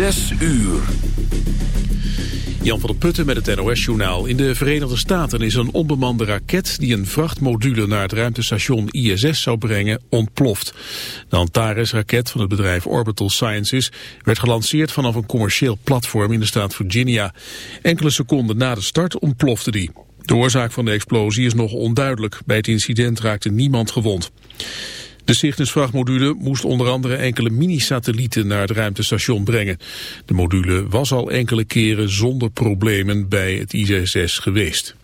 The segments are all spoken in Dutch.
Zes uur. Jan van der Putten met het NOS-journaal. In de Verenigde Staten is een onbemande raket die een vrachtmodule naar het ruimtestation ISS zou brengen ontploft. De Antares-raket van het bedrijf Orbital Sciences werd gelanceerd vanaf een commercieel platform in de staat Virginia. Enkele seconden na de start ontplofte die. De oorzaak van de explosie is nog onduidelijk. Bij het incident raakte niemand gewond. De Cygnus-vrachtmodule moest onder andere enkele mini-satellieten naar het ruimtestation brengen. De module was al enkele keren zonder problemen bij het ISS geweest.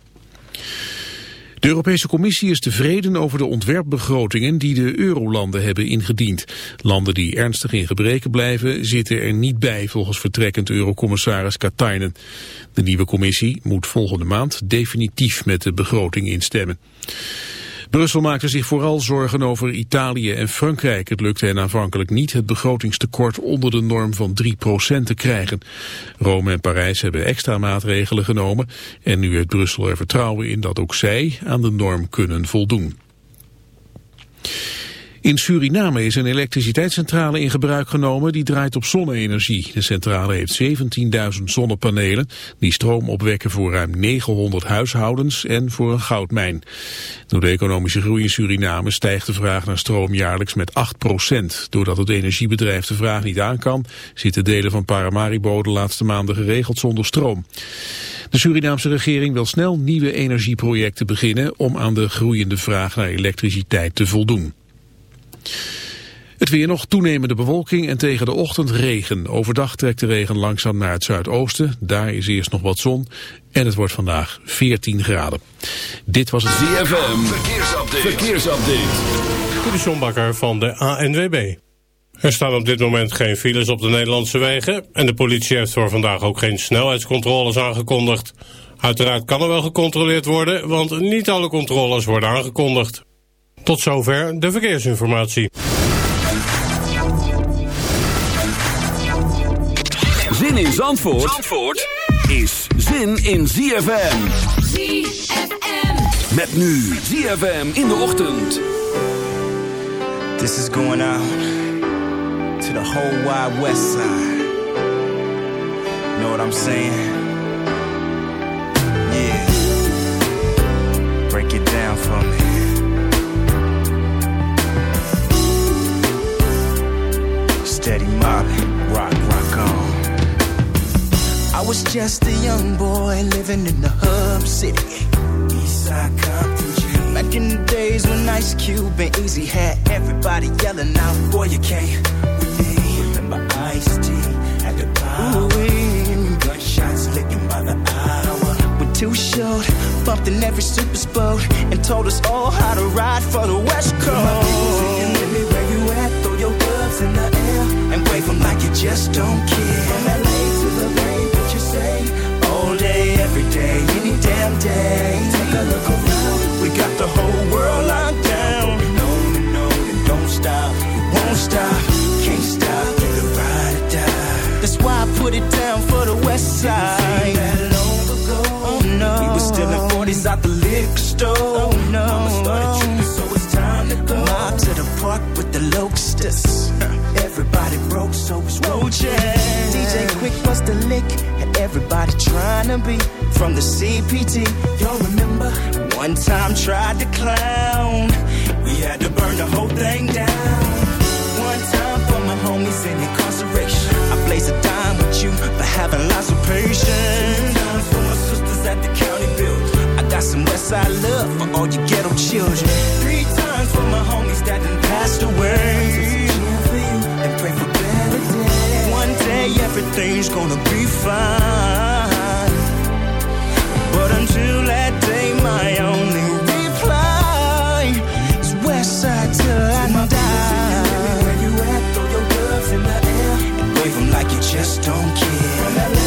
De Europese Commissie is tevreden over de ontwerpbegrotingen die de eurolanden hebben ingediend. Landen die ernstig in gebreken blijven zitten er niet bij volgens vertrekkend eurocommissaris Katainen. De nieuwe commissie moet volgende maand definitief met de begroting instemmen. Brussel maakte zich vooral zorgen over Italië en Frankrijk. Het lukte hen aanvankelijk niet het begrotingstekort onder de norm van 3% te krijgen. Rome en Parijs hebben extra maatregelen genomen en nu heeft Brussel er vertrouwen in dat ook zij aan de norm kunnen voldoen. In Suriname is een elektriciteitscentrale in gebruik genomen die draait op zonne-energie. De centrale heeft 17.000 zonnepanelen die stroom opwekken voor ruim 900 huishoudens en voor een goudmijn. Door de economische groei in Suriname stijgt de vraag naar stroom jaarlijks met 8%. Doordat het energiebedrijf de vraag niet aan kan, zitten delen van Paramaribo de laatste maanden geregeld zonder stroom. De Surinaamse regering wil snel nieuwe energieprojecten beginnen om aan de groeiende vraag naar elektriciteit te voldoen. Het weer nog toenemende bewolking en tegen de ochtend regen. Overdag trekt de regen langzaam naar het zuidoosten. Daar is eerst nog wat zon. En het wordt vandaag 14 graden. Dit was het ZFM. Verkeersupdate. Verkeersupdate. De van de ANWB. Er staan op dit moment geen files op de Nederlandse wegen. En de politie heeft voor vandaag ook geen snelheidscontroles aangekondigd. Uiteraard kan er wel gecontroleerd worden, want niet alle controles worden aangekondigd. Tot zover de verkeersinformatie. Zin in Zandvoort, Zandvoort is zin in ZFM. ZFM. Met nu ZFM in de ochtend. This is going out to the whole wide west side. Know what I'm saying? Yeah. Break it down for me. Steady mobbing, rock, rock on. I was just a young boy living in the hub city. Eastside Compton Back in the days when Ice Cube and Easy had everybody yelling out, Boy, you can't with me. Remember Ice T at the power. Gunshots licking by the hour. We're too short, bumped in every super boat, and told us all how to ride for the West Coast. Gloves in the and wave them like you just don't care. From LA to the Bay, what you say? All day, every day, any damn day. Take a look around, we got the whole world locked down. And on and don't stop, you won't stop, can't stop, you the ride or die. That's why I put it down for the West Side. That long ago, oh no, we were still in 40s out the liquor store. Oh no, Mama started tripping, so it's time to go. Mob to the park with the locusts. Everybody broke, so it's roaches. DJ Quick was the lick, and everybody trying to be from the CPT. Y'all remember? One time tried to clown. We had to burn the whole thing down. One time for my homies in incarceration. I blaze a dime with you for having lots of patience. Two times for my sisters at the county build. I got some Westside love for all you ghetto children. Three times for my homies that done passed away and pray for. Day everything's gonna be fine. But until that day, my only reply is west side till I die. Where you at? Throw your gloves in the air and wave them like you just don't care.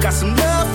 Got some love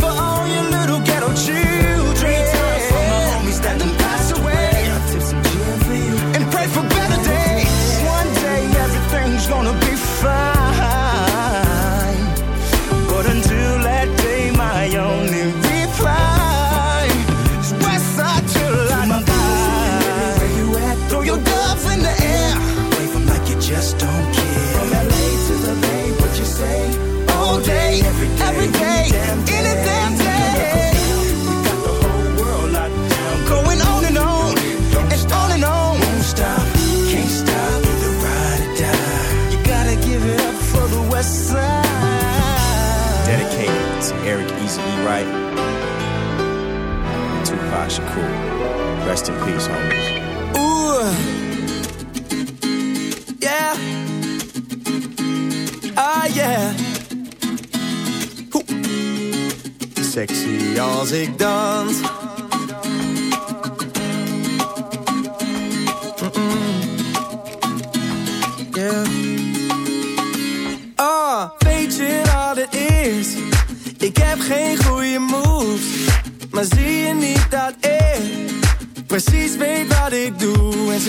Shakur. Rest in peace, homies. Ooh, yeah. Ah, yeah. Sexy als ik dans.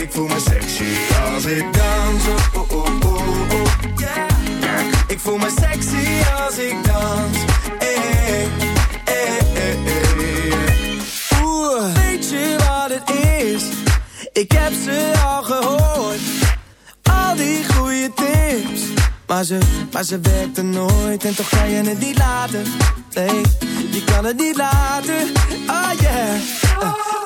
Ik voel me sexy als ik dans. Oh, oh, oh, oh, oh, yeah. Ik voel me sexy als ik dans. Hey, weet je wat het is? Ik heb ze al gehoord al die goede tips. Maar ze, maar ze werkte nooit en toch kan je het niet laten. Je kan het niet laten. Oh yeah, uh,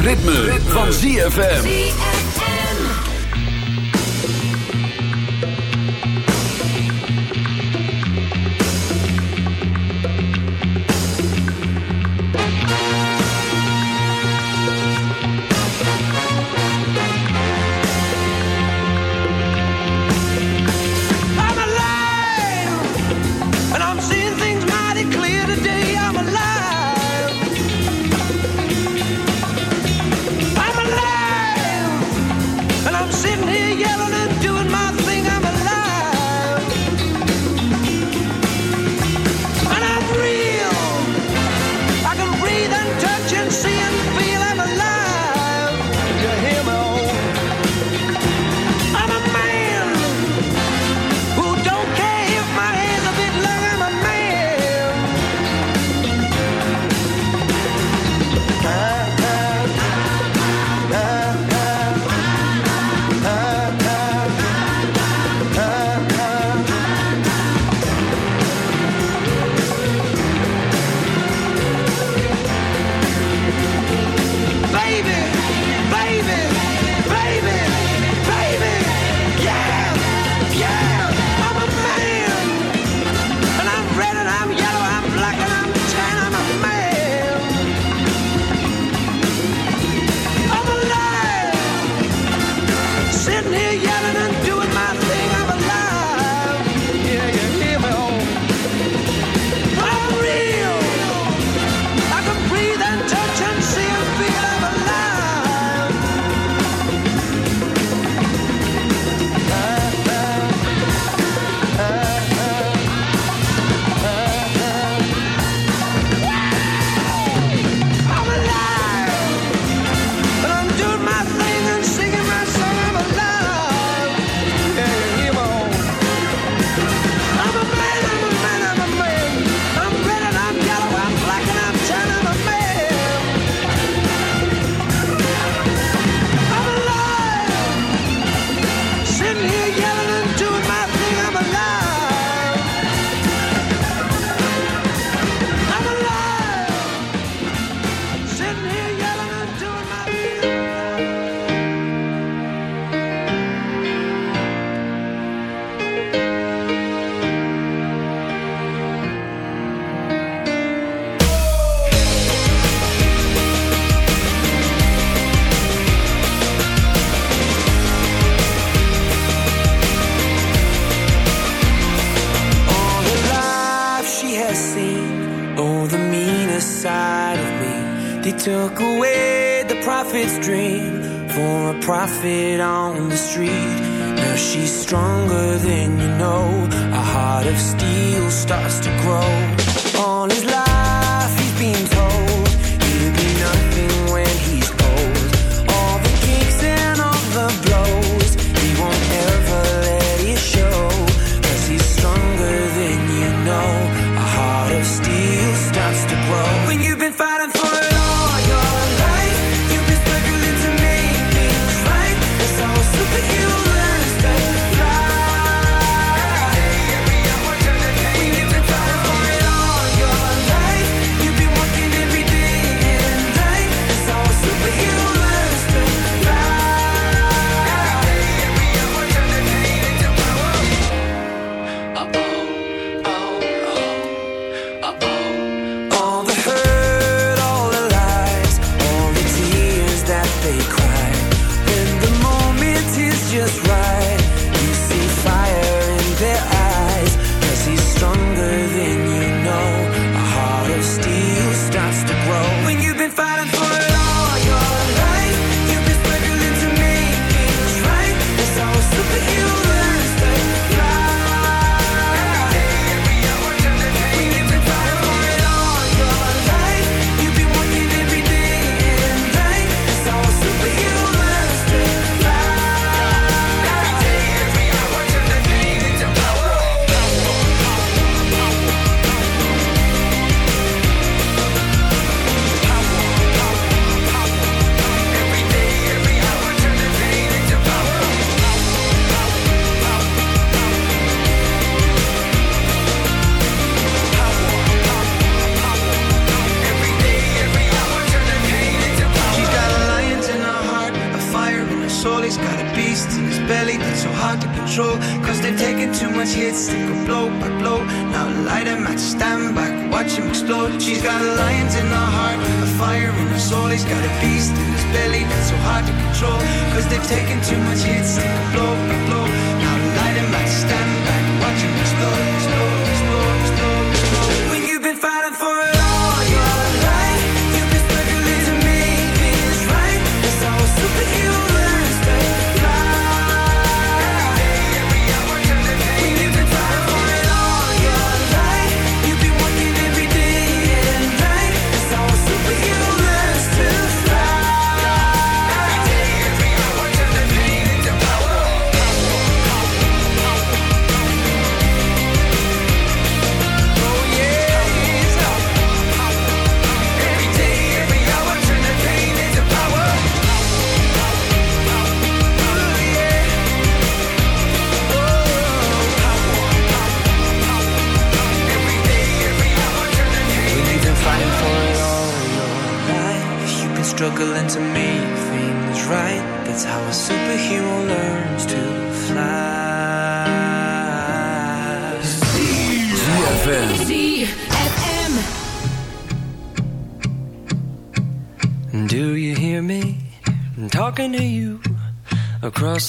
Ritme, van ZFM.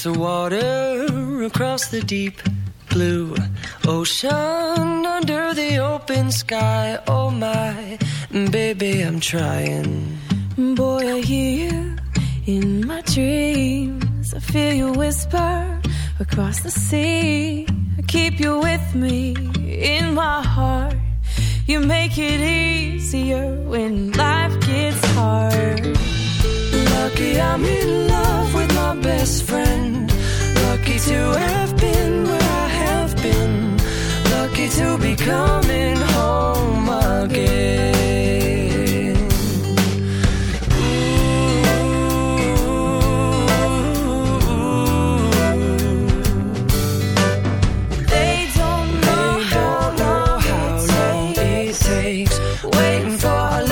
Across the water, across the deep blue ocean, under the open sky. Oh my, baby, I'm trying. Boy, I hear you in my dreams. I feel you whisper across the sea. I keep you waiting for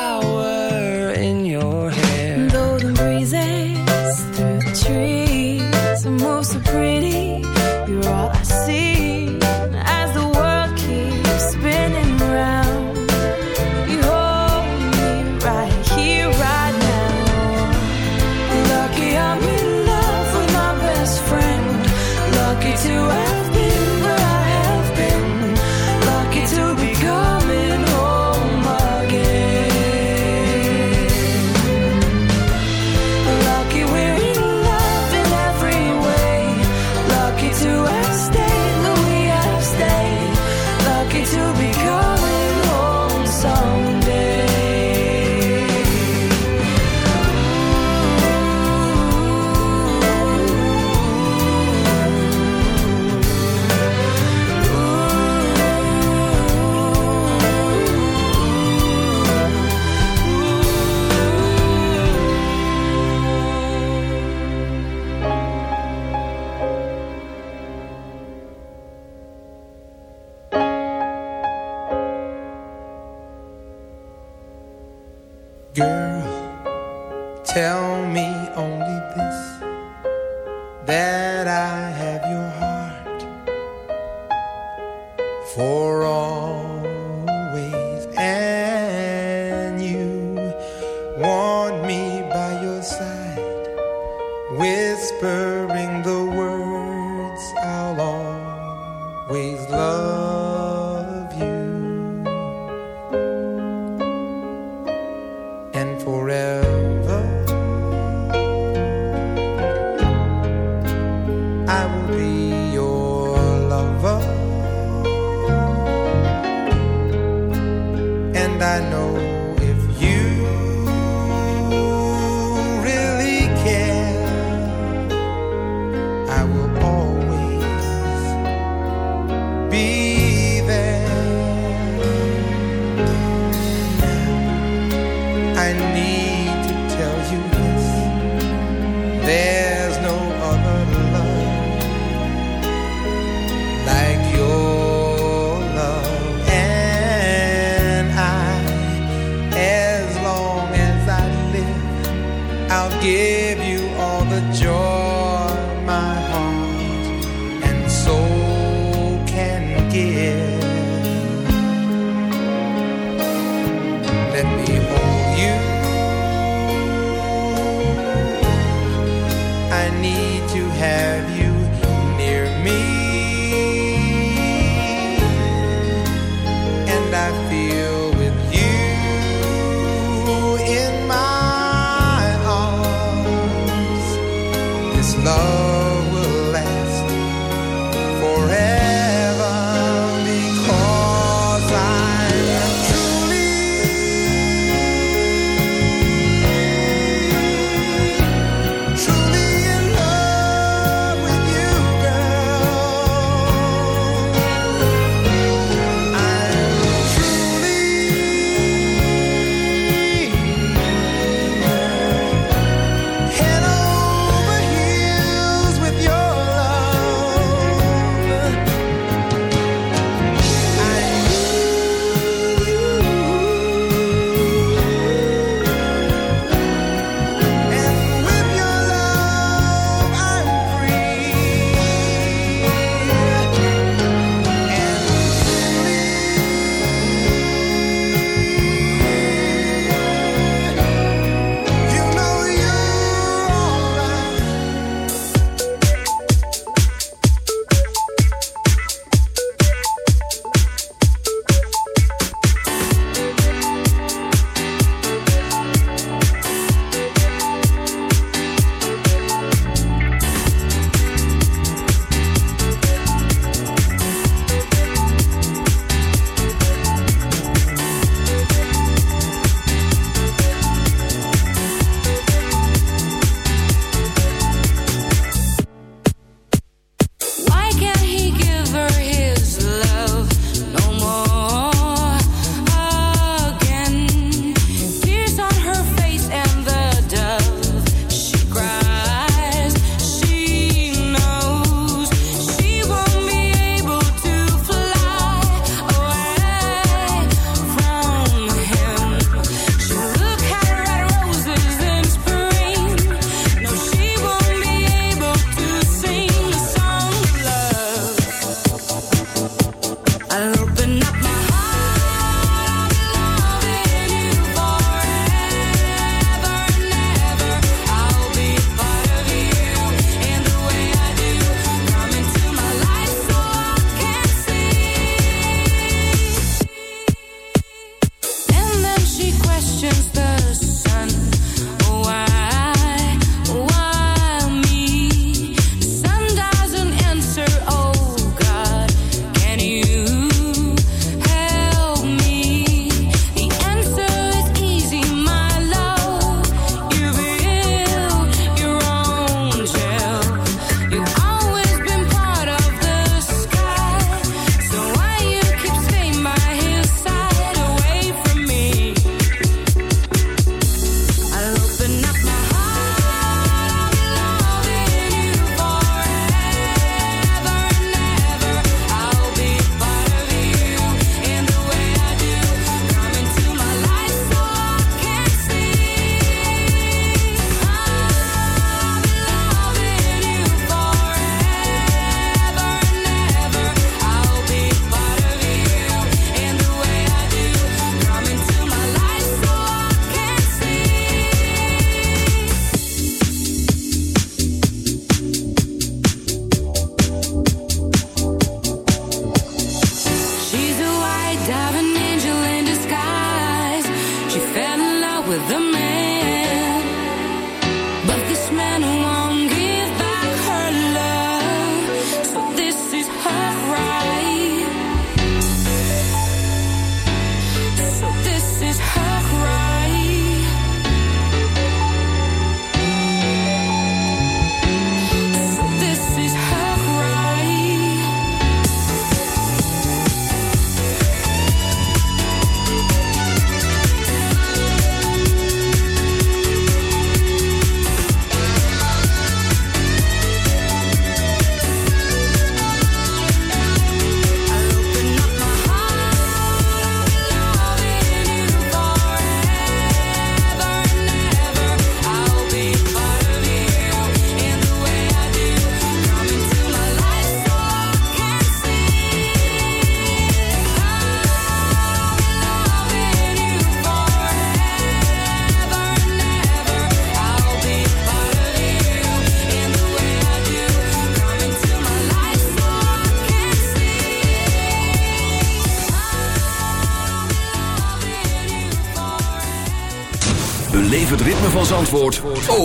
need to have you.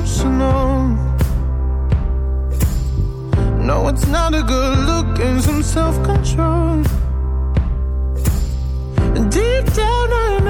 emotional. No, it's not a good look and some self control. Deep down, I know.